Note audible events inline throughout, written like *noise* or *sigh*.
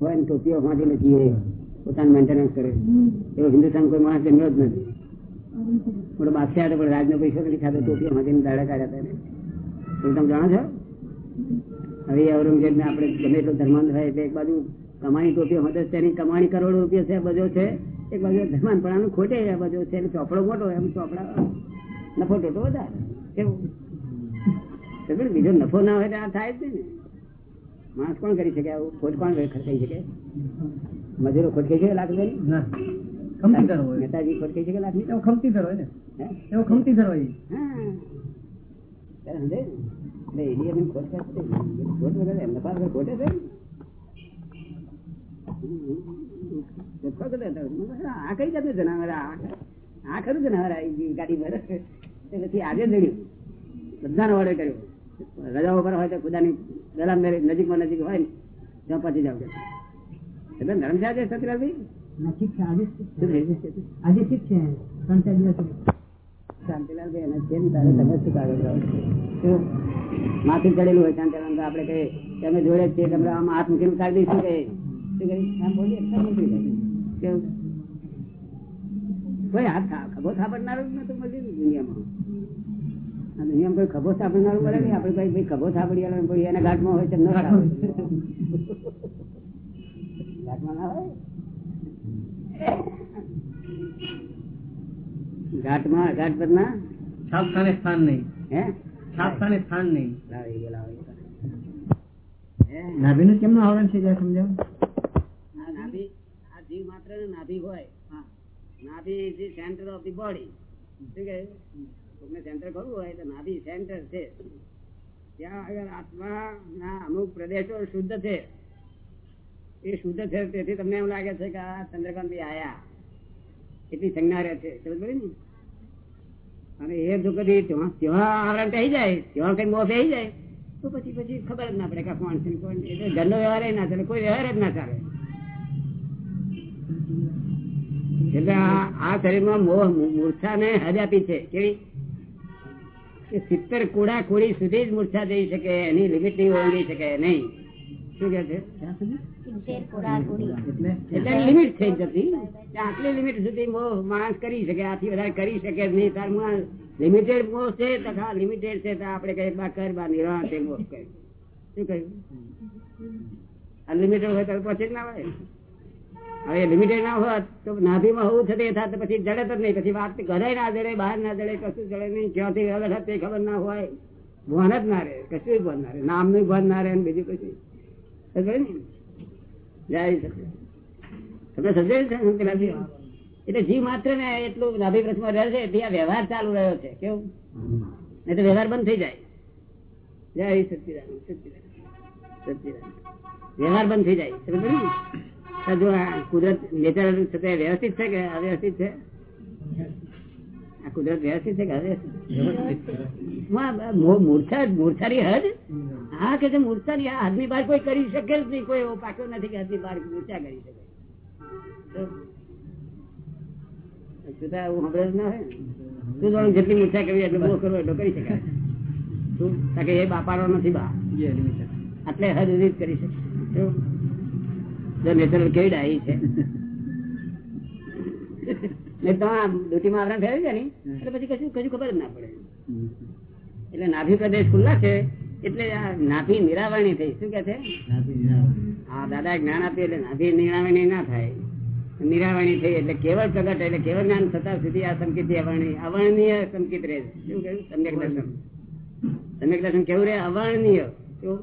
હોય ને ટોપીઓ માંથી નથી એ પોતાનું મેન્ટેનન્સ કરે. એવો હિન્દુસ્તાન કોઈ માણસ જન્મ્યો જ નથી. મોટો બાદશાહ હતો પણ રાજનો પૈસો નથી ખાતો ટોપીઓ વાંચીને દાડા કાઢ્યા હતા. તમે જાણો છો? હવે ઔરંગઝેબ ને આપણે ગમે એટલો ધર્માંત હોય એટલે એક બાજુ કમાણી ટોપીઓ માટે તેની કમાણી કરોડો રૂપિયા છે બધો છે. એક બાજુ ધર્માન પણ આનું ખોટે બધો છે ચોપડો મોટો એમ ચોપડા નફો ટોટો વધારે. કેવું? બીજો નફો ના હોય તો આ થાય જ ને. માણસ કોણ કરી શકે? આવું ખોટ કોણ ખર્ચાઈ શકે? મજૂરો ખોટ કહી શકે લાખ રૂપિયાની? નેતાજી ખોટ કહી શકે લાખની ખમતી ધરો ને? એવો એની એમની ખોટ. ખોટ વગર એમના પાસે ખોટે છે? આ કઈ જાતનું જનાવર આ? ખરું જનાવર ગાડી ભર. પછી આજે જડ્યું બધાનો ઓર્ડર કર્યો. રજાઓ પર હોય તો ખુદાની દલામ નજીકમાં નજીક હોય ને ત્યાં પહોંચી જાવ એટલે ધર્મ છે આજે સતીલાલભાઈ નજીક છે આજે છે? આજે ઠીક છે ત્રણ ચાર દિવસ શાંતિલાલભાઈ અને કેમ તારે તમે શું કાઢો માથું ચડેલું હોય શાંતિલાલ તો આપણે કહીએ તમે જોડે છીએ તમે આમ હાથ મૂકીને કાઢી દઈશું કે શું કરી આમ બોલીએ નીકળી જાય. કેવું? કોઈ હાથ ખબર ખભો થાપડનારું જ નતું મળ્યું ને દુનિયામાં. કોઈ ખભો થાપડનારું પડે નહીં. આપડે કોઈ ભાઈ ખભો સાંભળી આવે કોઈ એના ઘાટમાં હોય તો ન ઘાટમાં ના હોય? ઘાટમાં ઘાટ પર ના છાપ સ્થાન નહીં. હે? છાપ સ્થાન નહીં. લાવી ગયો, લાવી ગયો. હે? કેમનું આવરણ છે જરા સમજાવો. નાભી આ જીવ માત્ર નાભી હોય. નાભી is the centre of the body શું કહે? કોકને સેન્ટર કરવું હોય તો નાભી સેન્ટર છે. ત્યાં આગળ આત્મા ના અમુક પ્રદેશો શુદ્ધ છે. એ શુદ્ધ છે, તેથી તમને એમ લાગે છે કે આ ચંદ્રકાંત આયા. એટલી સંજ્ઞા રહે છે અને એ જો કદી ત્યાં આવરણ થઈ જાય ત્યાં કઈ મોફ થઈ જાય. તો પછી પછી ખબર જ ના પડે કે કોણ છે કોણ એટલે ઘરનો વ્યવહાર ના ચાલે, કોઈ વ્યવહાર જ ના ચાલે. એટલે આ શરીરમાં મોહ મૂર્છા ને હજ આપી છે. કેવી? સિત્તેર કોડા કોડી સુધી જ મૂર્છા જઈ શકે એની લિમિટ નહીં ઓળંગી શકે નહીં. શું કે છે? એટલે? એટલે લિમિટ થઈ જતી. આટલી લિમિટ સુધી મોહ માણસ કરી શકે આથી વધારે કરી શકે નહીં. તાર લિમિટેડ મોહ છે તથા લિમિટેડ છે તો આપણે કઈ બા કર બા નિર્વાણ છે મોહ કહ્યું શું કહ્યું? અનલિમિટેડ હોય તો પછી જ ના હોય? હવે લિમિટેડ ના હોત તો નાભીમાં હોવું છતાં એ થાત પછી જડે જ નહીં. પછી વાત ઘરે ના જડે, બહાર ના જડે, કશું જડે નહીં. ક્યાંથી હાથ તે ખબર ના હોય ભણ જ ના રહે. કશું ભણ ના રહે. નામનું ભણ ના રહે બીજું કશું. તમે સમજાય? એટલે જીવ માત્ર ને એટલું નાભી પ્રશ્ન રહે છે ત્યાં વ્યવહાર ચાલુ રહ્યો છે. કેવું? નહીં તો વ્યવહાર બંધ થઈ જાય. જય સચિદાનંદ સચિદાનંદ સચિદાનંદ. વ્યવહાર બંધ થઈ જાય. સમજ જો કુદરત નેચર છે વ્યવસ્થિત છે કે અવ્યવસ્થિત છે? આ કુદરત વ્યવસ્થિત છે કે અવ્યવસ્થિત? મૂર્છા મૂર્છાની હદ? હા કે મૂર્છાની આ હદની બહાર કોઈ કરી શકે જ નહીં કોઈ એવો પાક્યો નથી કે હદની બહાર મૂર્છા કરી શકે. છતાં એવું સાંભળે જ ના હોય? તું જેટલી મૂર્છા કરવી એટલું બહુ કરવો એટલો કરી શકાય? તું કે એ બાપાનો નથી બા આટલે હદ સુધી કરી શકે. નેચરલ કેવી ડાઈ છે. ડ્યુટીમાં આવરણ થયું છે ને એટલે પછી કશું કશું ખબર જ ના પડે. એટલે નાભી પ્રદેશ ખુલ્લા છે એટલે નાભી નિરાવરણી થઈ. શું કે છે? હા દાદા જ્ઞાન આપ્યું એટલે નાભી નિરાવરણી ના થાય. નિરાવરણી થઈ એટલે કેવળ પ્રગટ એટલે કેવળ જ્ઞાન થતા સુધી આ સંકેત અવર્ણી. અવર્ણનીય સંકિત રહે. શું કહ્યું? સમ્યક દર્શન. સમ્યક દર્શન કેવું રહે? અવર્ણનીય શું?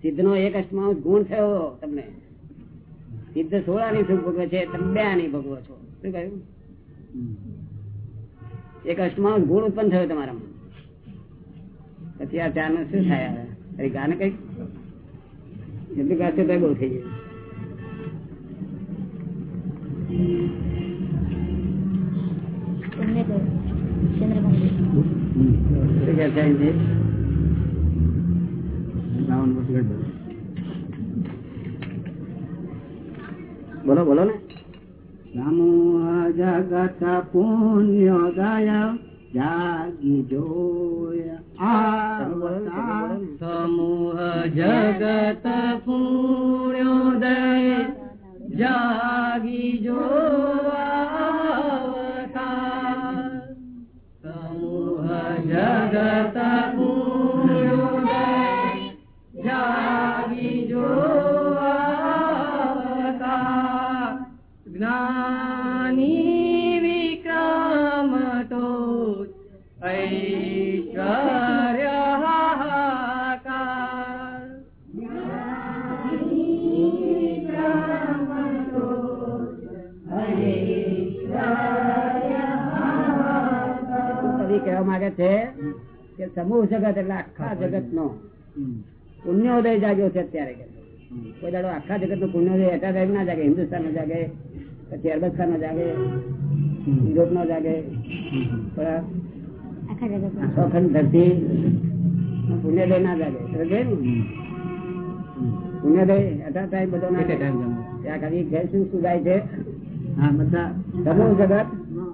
સિદ્ધ નો એક અષ્ટમાં ગુણ થયો તમને. સિદ્ધ સોળાની સુખ ભોગવે છે તમે બે આની ભોગવો છો. શું કહ્યું? એક અષ્ટમાંશ ગુણ ઉત્પન્ન થયો તમારામાં. પછી આ ચાર શું થાય હવે? ગાને કઈ એટલું ગાશે તો બહુ થઈ જાય શું કહે છે અહીંથી? બોલો બોલો ને નમો જગત પુણ્યોદય જાગી જોયા તમે બોલો ને, તમે બોલો ને. સમૂહ જગત પુણ્યોદય જાગી જો સમૂહ જગત પુણ્યોદય જાગી જો જ્ઞાની વિક્રમ તો ઐશ્વર્ય કહેવા માંગે છે કે સમૂહ જગત એટલે આખા જગત નો પુણ્યોદય જાગ્યો છે અત્યારે કે કોઈ દાડો આખા જગત નો પુણ્યોદય એટા ટાઈમ ના જાગે હિન્દુસ્તાન નો જાગે પછી અરબસ્તાન નો જાગે યુરોપ નો જાગે અખંડ ધરતી પુણ્યોદય ના જાગે. સમજે? પુણ્યોદય એટા ટાઈમ બધો ના એટલે જાગે. time જમો. ત્યાં ખાલી ઘેર શું શું છે? હા બધા સમૂહ જગત.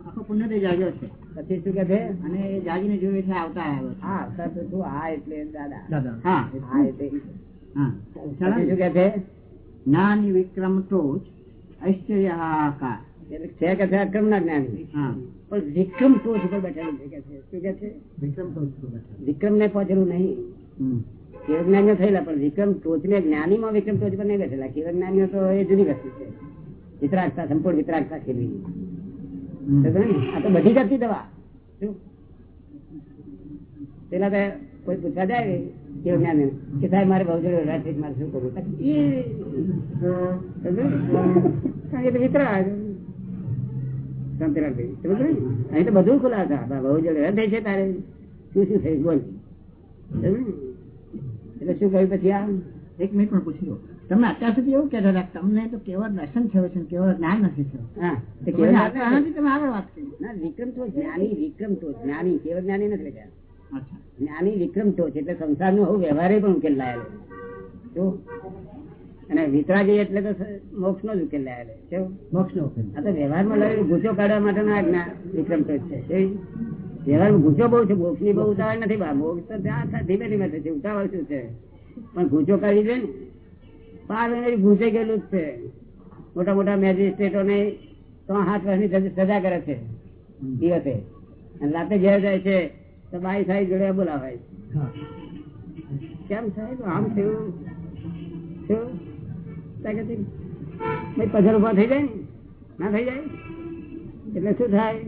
આખો પુણ્યોદય જાગ્યો છે. પછી શું કે છે? અને જાગીને જોયું છે આવતા આવ્યો હા સર શું? હા એટલે દાદા. દાદા. હા હા. એટલે શું કે છે જ્ઞાની વિક્રમ તો ઐશ્વર્ય છે કે છે અક્રમ ના જ્ઞાની પણ વિક્રમ ટોચ ઉપર બેઠેલું છે કે છે શું કે છે વિક્રમ ટોચ વિક્રમ ને પહોંચેલું નહીં. કેવ જ્ઞાનીઓ થયેલા પણ વિક્રમ ટોચ ને જ્ઞાની માં વિક્રમ ટોચ પર નહીં બેઠેલા કેવ જ્ઞાનીઓ તો એ જુદી વસ્તુ છે વિતરાગતા સંપૂર્ણ વિતરાગતા ખેલવી? આ તો બધી કરતી દવા શું પેલા તો કોઈ પૂછવા જાય કે સાહેબ મારે બહુ જરૂર રાત્રિ મારે શું કરવું? એ સમજો ને? હા, એ તો વિતરાગ શાંતિલાલ ભાઈ અહીં તો બધું ખુલા હતા. બહુ જોડે હૃદય છે તારે. શું શું થયું? બોલ. એટલે શું કહ્યું પછી આ? એક મિનિટ પણ પૂછી લો. તમે અત્યાર સુધી એવું કહેતા હતા તમને તો કેવો દર્શન થયો છે કેવો કેવળ જ્ઞાન નથી થયું? તમે આગળ વાત કરી. ના વિક્રમ તો જ્ઞાની વિક્રમ તો જ્ઞાની. કેવો જ્ઞાની નથી બેટા જ્ઞાની વિક્રમ ટોચ એટલે સંસાર નો વ્યવહાર પણ ઉકેલ લાયેલો જો. અને વિતરાગી એટલે તો મોક્ષ નો જ ઉકેલ લાયેલો કેવું મોક્ષ નો ઉકેલ. આ તો વ્યવહારમાં લાવેલું ગુસ્સો કાઢવા માટેનો આ જ્ઞાન વિક્રમ ટોચ છે? વ્યવહારમાં ગુસ્સો બહુ છે મોક્ષની બહુ ઉતાવળ નથી બા મોક્ષ તો ત્યાં ધીમે ધીમે થશે ઉતાવળ શું છે? પણ ગુસ્સો કાઢી દે ને પાર ગુસે ગયેલું જ છે. મોટા મોટા મેજિસ્ટ્રેટો ને ત્રણ હાથ વર્ષની સજા- સજા કરે છે દિવસે. અને રાતે ઘેર જાય છે તો સાહેબ જોડે બોલાવાય. કેમ સાહેબ આમ થયું. છે, પઝલ ઊભા થઈ જાય ને? ના થઈ જાય? એટલે શું થાય?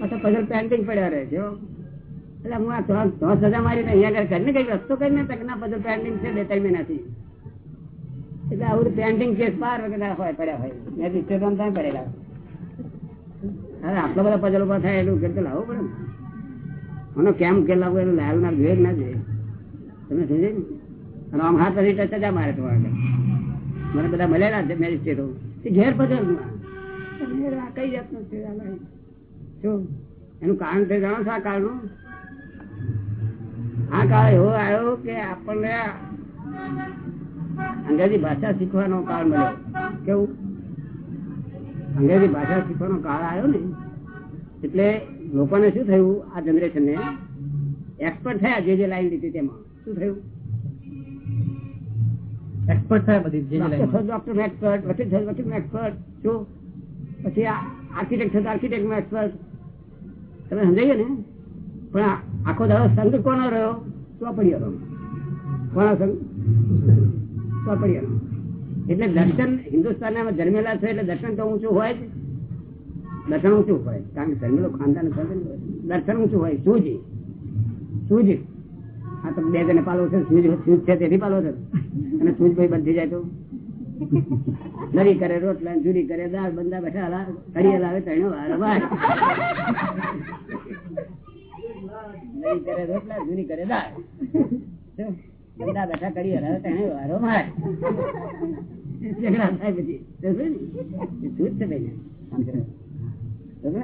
પાછા પઝલ પેન્ટિંગ પડ્યા રહે જો એટલે હું આ તો- તો સજા મારી ને અહીંયા આગળ કરીને કઈ રસ્તો કરીને તક ના પઝલ પેન્ટિંગ છે બે ત્રણ મહિનાથી? એટલે આવું પેન્ટિંગ કેસ બાર વગર હોય પડ્યા હોય. મેં ડિસ્ટ્રિક્ટ થાય પડેલા. અરે આટલા બધા પઝલ ઊભા થાય એટલું ઉકેલ તો લાવવું પડે ને. આનો કેમ ઉકેલ લાવવો એનું લાલ ના કે ના જોઈએ. તમે સમજે ને? અને આમ હાથ પછી ટચ મારે તો મને બધા મળેલા છે મેજિસ્ટ્રેટો એ ઘેર પધર આ કઈ જાતનું છે શું એનું કારણ તે જાણો છો આ કાળનું? આ કાળ એવો આવ્યો કે આપણને અંગ્રેજી ભાષા શીખવાનો કાળ મળ્યો. કેવું? અંગ્રેજી ભાષા શીખવાનો કાળ આવ્યો ને એટલે લોકોને શું થયું? આ જનરેશન ને એક્સપર્ટ થયા જે જે લાઈન લીધી તેમાં. શું થયું? એક્સપર્ટ થયા બધી. ડોક્ટર એક્સપર્ટ વકીલ થયો વકીલ એક્સપર્ટ શું પછી આર્કિટેક્ટ થયો આર્કિટેક્ટ એક્સપર્ટ તમે સમજાઈએ ને? પણ આખો દાડો સંઘ કોનો રહ્યો? ચોપડીઓનો કોનો સંઘ? ચોપડીઓનો એટલે દર્શન હિન્દુસ્તાન જન્મેલા છે એટલે દર્શન તો ઊંચું હોય જ. દર્શન ઊંચું હોય. કારણ કે જન્મેલો ખાનદાન દર્શન ઊંચું હોય. સૂજી સૂજી હા તો બે જણે પાલવો છે સૂજ સૂજ છે તેથી પાલવો છે. અને સૂજ ભાઈ બંધી જાય તો? નરી કરે રોટલા જુરી કરે, દાળ બંધા બેઠા કડી લાવે તણ્યો વાર વાર કરે રોટલા જુરી કરે, દાળ? બેઠા કડી હરાવે તણ્યો વારો માર ઝઘડા થાય સૂજ છે ભાઈ? ને?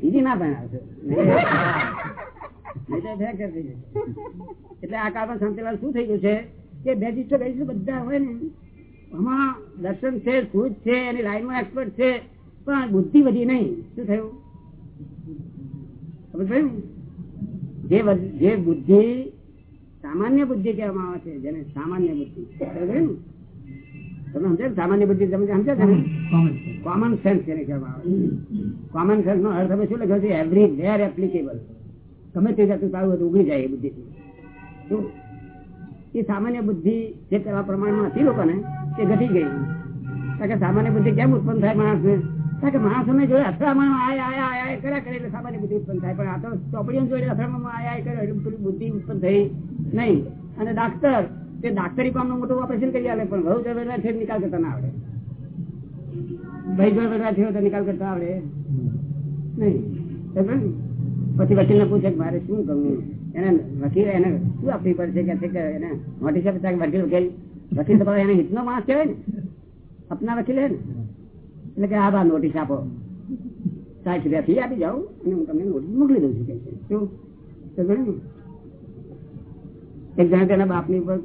સીધી ના ભણાવશો. *laughs* એટલે આ કાળમાં શાંતિલાલ શું થઈ ગયું છે કે બેજીસ્ટર બેજીસ્ટર બધા હોય ને આમાં દર્શન છે સૂજ છે એની લાઈનમાં એક્સપર્ટ છે પણ બુદ્ધિ વધી નહીં શું થયું ખબર થયું જે બુદ્ધિ સામાન્ય બુદ્ધિ કહેવામાં આવે છે જેને સામાન્ય બુદ્ધિ? તમે સમજો ને? સામાન્ય બુદ્ધિ તમે સમજો છો ને? કોમન સેન્સ જેને કહેવામાં આવે કોમન સેન્સ નો અર્થ તમે શું લખ્યો છે? એવરી વેર એપ્લિકેબલ ગમે તે જાતું સારું હતું ઉગડી જાય એ બુદ્ધિ એ સામાન્ય બુદ્ધિ જે તેવા પ્રમાણમાં હતી લોકોને તે ઘટી ગઈ. કારણ કે સામાન્ય બુદ્ધિ કેમ ઉત્પન્ન થાય માણસને? કારણ કે માણસોને જોડે અથડામણ આયા આયા આયા કર્યા કરે એટલે સામાન્ય બુદ્ધિ ઉત્પન્ન થાય. પણ આ તો ચોપડીઓ જોડે અથડામણ આયા આયા કરે એટલે બુદ્ધિ ઉત્પન્ન થઈ નહીં. અને ડાક્ટર તે ડાક્ટરી કામનું મોટું ઓપરેશન કરી આવે પણ બહુ જરૂર છે નિકાલ કરતા ના આવડે. ભાઈ જોડે છે નિકાલ કરતા આવડે. નહીં. પછી વકીલ ને પૂછે મારે શું કરવું? એને વકીલ એને શું આપવી પડશે? કે એને મોટી સાહેબ વકીલ વકીલ? વકીલ તો એને હિતનો માણસ કહેવાય ને. અપના વકીલ ને. એટલે કે આ બા, નોટિસ આપો. સાઠ રૂપિયા ફી આપી જાઉં અને હું તમને નોટિસ મોકલી દઉં છું કે શું? એક જણા તેના બાપની ઉપર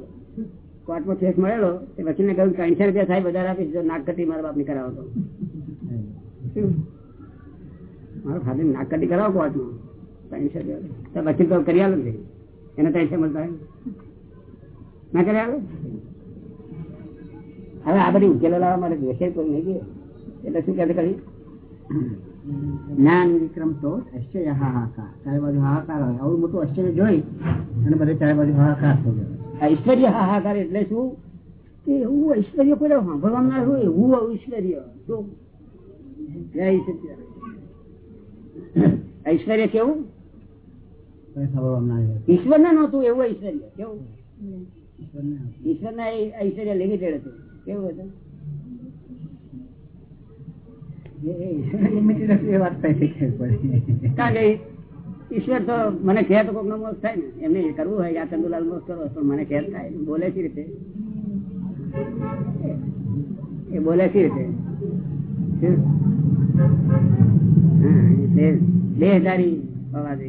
કોર્ટમાં કેસ મળેલો, તે વકીલને કહ્યું ત્રણસો રૂપિયા સાહેબ વધારે આપીશ જો નાગકટી મારા બાપની કરાવો તો? મારો ખાલી નાગકટી કરાવો કોર્ટમાં. ત્રણસો રૂપિયા વકીલ તો કરી આલો ને એને ત્રણસો મળતા ના. કરી આલો? હવે આ બધી ઉકેલો લાવવા માટે જોશે કોઈ નહીં કે. એટલે શું કહે કરી જ્ઞાન વિક્રમ તો આશ્ચર્ય હાહાકાર. ચારે બાજુ હાહાકાર હોય. આવું મોટું આશ્ચર્ય જોઈ અને બધે ચારે બાજુ હાહાકાર થઈ ગયો ઐશ્વર્ય હાહાકાર એટલે શું? કે એવું ઐશ્વર્ય કોઈ સાંભળવામાં ના હોય એવું ઐશ્વર્ય. શું ઐશ્વર્ય કેવું? ઈશ્વર ને નતું એવું ઐશ્વર્ય. કેવું? ઈશ્વર ના ઐશ્વર્ય લિમિટેડ હતું. કેવું હતું? કારણ કે ઈશ્વર તો મને ખેર તો કોઈક મોક્ષ થાય ને. એમને કરવું હોય આ ચંદુલાલ મોક્ષ કરો, પણ મને ખેર થાય. બોલે છે રીતે? એ બોલે છે રીતે? દેહધારી હોવા ને?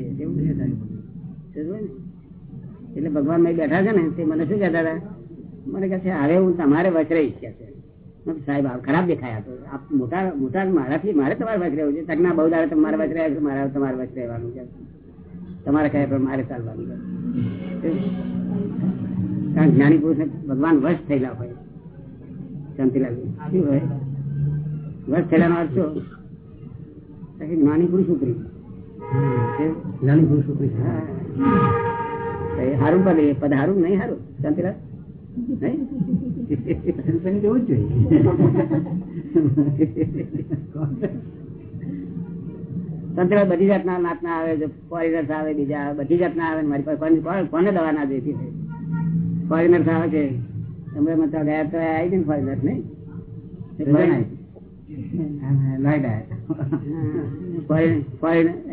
એટલે ભગવાન મેં બેઠા છે ને, તે મને શું કહેતા હતા? મને કહે છે, હવે હું તમારે વચરાઈશ કે છે. સાહેબ ખરાબ દેખાયા તો. આપ મોટા મોટા, મારાથી, મારે તમારે વચરાવું છે. તકના બહુ દાડે તમારે વચરાયા છે, મારે તમારે વચરાવાનું છે. તમારે કહે પણ મારે ચાલવાનું કારણ જ્ઞાની પુરુષ ભગવાન વશ થયેલા હોય. શાંતિલાલ શું હોય? વશ થયેલા અર્થ શું? જ્ઞાની પુરુષ ઉપરી. જ્ઞાની પુરુષ ઉપરી. હારું એ પદ હારું નહીં હારું? શાંતિલાલ નહીં? *laughs* જેવું જ જોઈએ. *laughs* સંતરાલ બધી જાતના નાતના આવે છે ફોરેનર્સ આવે બીજા આવે, બધી જાતના આવે મારી પાસે કોને- દવા ના જોઈતી ફોરેનર્સ આવે છે. તમે મતલબ ગયા તો આવી ને ફોરેનર્સ નહીં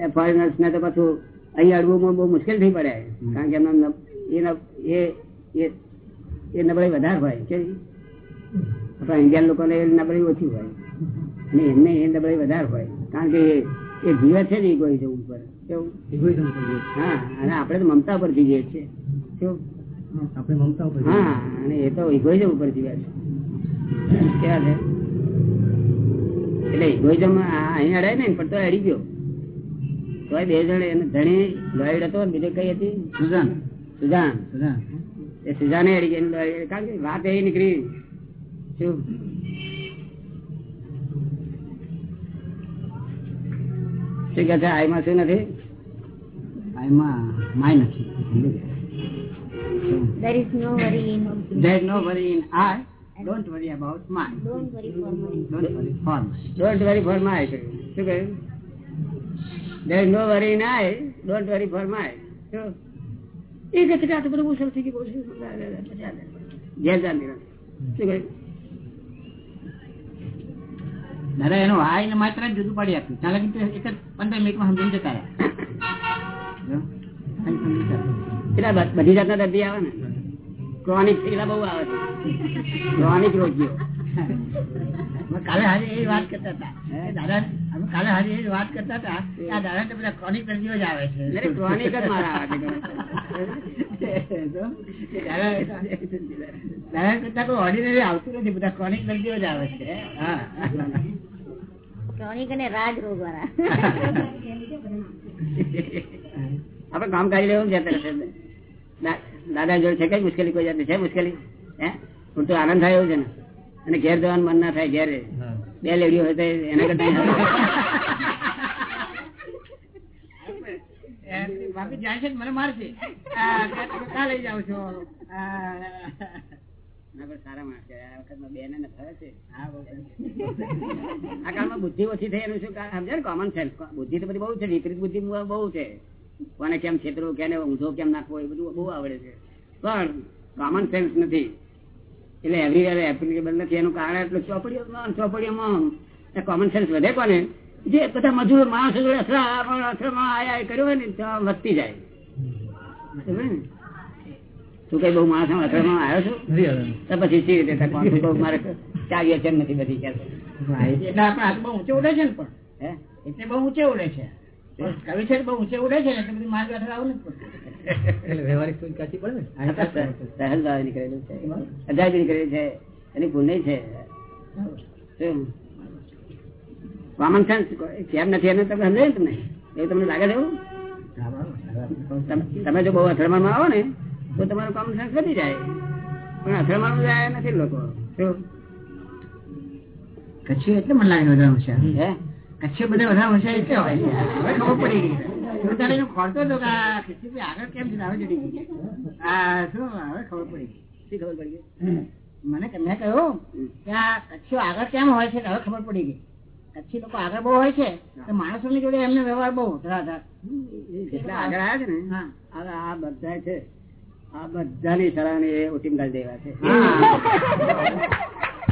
ફોરેનર્સ ને તો પાછું અહીં અડવું બહુ મુશ્કેલ થઈ પડે. કારણ કે એમના એ નબ- એ- એ- એ નબળાઈ વધારે હોય કે આપણા ઇન્ડિયન લોકોને એ નબળાઈ ઓછી હોય. અને એમને એ નબળી વધારે હોય. કારણ કે એ- જીવે છે ને ઇગોઇઝમ ઉપર? કેવું? હા અને આપણે તો મમતા પર જીવીએ છીએ. કેવું? આપણે મમતા ઉપર હા અને એ તો ઇગોઇઝમ ઉપર જીવે છે. કેવા છે? એટલે ઇગોઇઝમ અહીં અડાય ને પણ તો અડી ગયો. તો બે જણ એને ધણી લોઈડ હતો બીજે કઈ હતી? સુજાન. સુજાન. સુજાન. એ સુજાને અડી ગઈ કારણ કે વાત એ નીકળી. શું? શું કે છે આઈમાં શું નથી એમાં માય નથી There is no worry in There is no worry in I. Don't worry about mine. Don't worry for money. Don't worry for mine. Don't worry for my શું કહ્યું દેર નો વરી નાય ડોન્ટ વરી ફોર માય શું એ કે છે કે આ તો બધું મુશ્કેલ થઈ ગયું ઘેર જા શું કહ્યું દાદા એનો આ ને માત્ર જુદું પાડી આપ્યું. ચાલે કે એક જ પંદર મિનિટમાં સમજી જતા રહ્યા. બધી જાતના દર્દી આવે ને? ક્રોનિક એટલા બહુ આવે છે. ક્રોનિક રોગીઓ. કાલે હાજે એ વાત કરતા હતા. દાદા અમે કાલે હાજે એ વાત કરતા હતા. આ દાદા તો બધા ક્રોનિક દર્દીઓ જ આવે છે. ક્રોનિક જ મારા આવે દાદા કરતા કોઈ ઓર્ડિનરી આવતું નથી. બધા ક્રોનિક દર્દીઓ જ આવે છે. હા. ક્રોનિક અને રાજ રોગ વાળા *laughs* આપડે કામ કાઢી લેવું છે દાદા જોડે છે કઈ મુશ્કેલી? કોઈ જાતની છે મુશ્કેલી? હે? ઉલટો આનંદ થાય એવું છે ને. અને ઘેર જવાનું મન ના થાય ઘેર. બે લેડીઓ હોય તો એના કરતા *laughs* એ જાય છે મને મારશે. આ, કે તમે લઈ જાઓ છો? આ, ના, પણ સારા માણસ છે. આ વખતમાં બેને ને થયો છે. હા, બહુ સરસ. આ કાળમાં બુદ્ધિ ઓછી થઈ એનું શું સમજે ને કોમન સેન્સ બુદ્ધિ તો બધી બહુ છે. વિપરીત બુદ્ધિ બહુ છે. કોને કેમ છેતરવું કેને ઊંધો કેમ નાખવો એ બધું બહુ આવડે છે. પણ કોમન સેન્સ નથી. એટલે એવરીવેર એપ્લિકેબલ નથી. એનું કારણ એટલે ચોપડીઓમાં ચોપડીઓમાં. કોમન સેન્સ વધે કોને? જે બધા મજૂર માણસો જોડે અથડામણ અથડામણ આયા કર્યો હોય ને તો વધતી જાય. ને? તું કઈ બહુ માણસ આવ્યો છું? તો પછી સી રીતે બહુ મારે ચાવી અચર નથી બધી એટલે આપણે હાથ બહુ ઊંચે ઉડે છે ને પણ. હે? એટલે બહુ ઊંચે ઉડે છે. કવિ છે બહુ ઊંચે ઉડે છે ને એટલે બધી માર્ગ અથડાવું નથી વ્યવહારિક કાચી પડે ને? સહજ ભાવે નીકળેલું છે. અજાયબી નીકળેલી છે એની પુણ્ય છે. કોમન સેન્સ કેમ નથી એને તમે સમજાય ને તમને? એવું તમને લાગે છે એવું? તમે- તમે જો બહુ અથડામણમાં આવો ને તો તમારું કામ ઘટી જાય. પણ અથડામણ જાય નથી લોકો. કચ્છી એટલે મને લાગે વધારે હોશિયાર. હે? કચ્છી બધા વધારે હોશિયાર એટલે હોય. *laughs* હવે ખબર પડી. ગઈ હું તારે ખોરતો હતો કે આ કચ્છી આગળ કેમ છે? હવે જડી ગઈ. આ શું? હવે ખબર પડી. ગઈ ખબર પડી? ગઈ મને મેં કહ્યું કે આ કચ્છીઓ આગળ કેમ હોય છે હવે ખબર પડી ગઈ. કચ્છી લોકો આગળ બહુ હોય છે તો માણસોની જોડે એમનો વ્યવહાર બહુ ધરાધર. આગળ આવ્યા છે ને? હા. આ બધા છે. આ બધાની સરાહની ઉટીમ ગાળી દેવા છે.